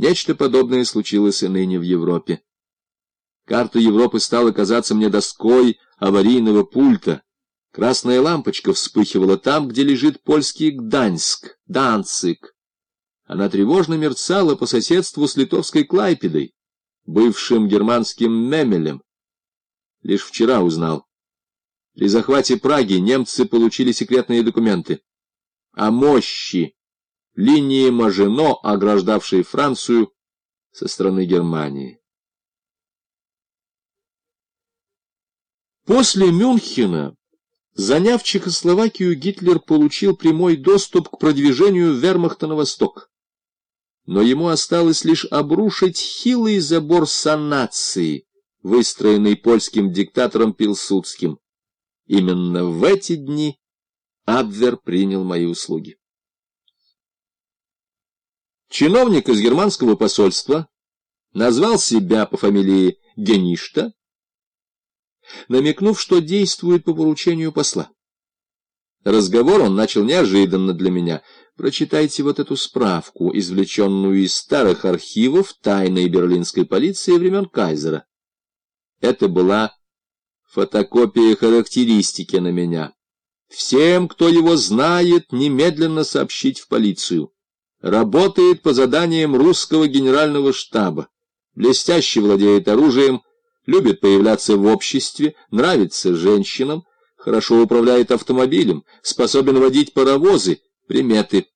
Нечто подобное случилось и ныне в Европе. Карта Европы стала казаться мне доской аварийного пульта. Красная лампочка вспыхивала там, где лежит польский Гданьск, Данцик. Она тревожно мерцала по соседству с литовской Клайпедой, бывшим германским Мемелем. Лишь вчера узнал. При захвате Праги немцы получили секретные документы о мощи линии Мажино, ограждавшей Францию со стороны Германии. После Мюнхена, заняв Чехословакию, Гитлер получил прямой доступ к продвижению вермахта на восток. Но ему осталось лишь обрушить хилый забор санации, выстроенный польским диктатором Пилсудским. Именно в эти дни Абвер принял мои услуги. Чиновник из германского посольства назвал себя по фамилии Геништа, намекнув, что действует по поручению посла. Разговор он начал неожиданно для меня. Прочитайте вот эту справку, извлеченную из старых архивов тайной берлинской полиции времен Кайзера. Это была фотокопия характеристики на меня. Всем, кто его знает, немедленно сообщить в полицию. Работает по заданиям русского генерального штаба. Блестяще владеет оружием, любит появляться в обществе, нравится женщинам, хорошо управляет автомобилем, способен водить паровозы, приметы.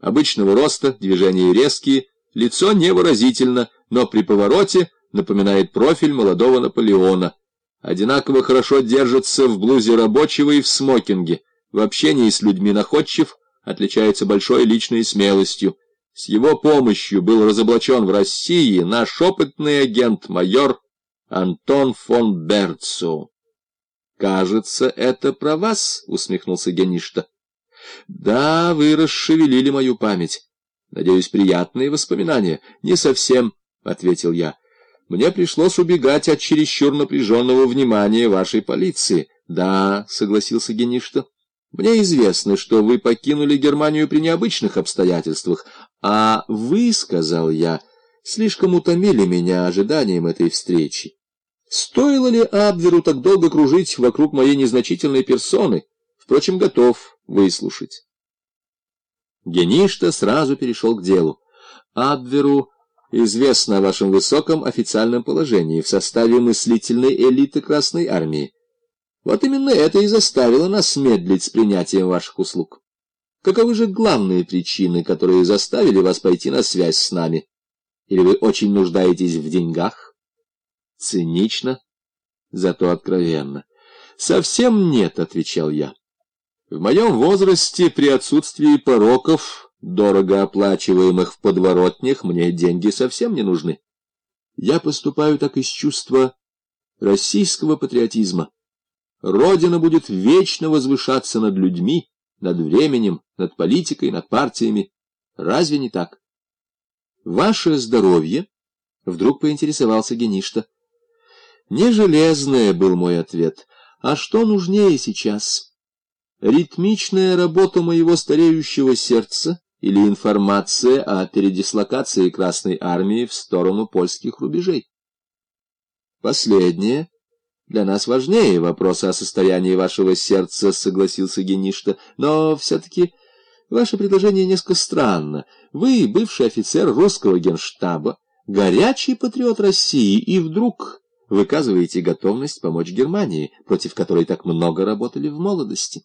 Обычного роста, движения резкие, лицо невыразительно, но при повороте напоминает профиль молодого Наполеона. Одинаково хорошо держится в блузе рабочего и в смокинге, в общении с людьми находчив, отличается большой личной смелостью. С его помощью был разоблачен в России наш опытный агент-майор Антон фон Берцу. «Кажется, это про вас», — усмехнулся Геништа. «Да, вы расшевелили мою память. Надеюсь, приятные воспоминания?» «Не совсем», — ответил я. «Мне пришлось убегать от чересчур напряженного внимания вашей полиции». «Да», — согласился Геништа. Мне известно, что вы покинули Германию при необычных обстоятельствах, а вы, — сказал я, — слишком утомили меня ожиданием этой встречи. Стоило ли Абверу так долго кружить вокруг моей незначительной персоны? Впрочем, готов выслушать. Геништа сразу перешел к делу. Абверу известно о вашем высоком официальном положении в составе мыслительной элиты Красной Армии. Вот именно это и заставило нас медлить с принятием ваших услуг. Каковы же главные причины, которые заставили вас пойти на связь с нами? Или вы очень нуждаетесь в деньгах? Цинично, зато откровенно. Совсем нет, — отвечал я. В моем возрасте, при отсутствии пороков, дорого оплачиваемых в подворотнях, мне деньги совсем не нужны. Я поступаю так из чувства российского патриотизма. Родина будет вечно возвышаться над людьми, над временем, над политикой, над партиями. Разве не так? Ваше здоровье? Вдруг поинтересовался Геништа. Не железное был мой ответ. А что нужнее сейчас? Ритмичная работа моего стареющего сердца или информация о передислокации Красной Армии в сторону польских рубежей? Последнее для нас важнее вопроса о состоянии вашего сердца, — согласился Геништа. Но все-таки ваше предложение несколько странно. Вы, бывший офицер русского генштаба, горячий патриот России, и вдруг выказываете готовность помочь Германии, против которой так много работали в молодости.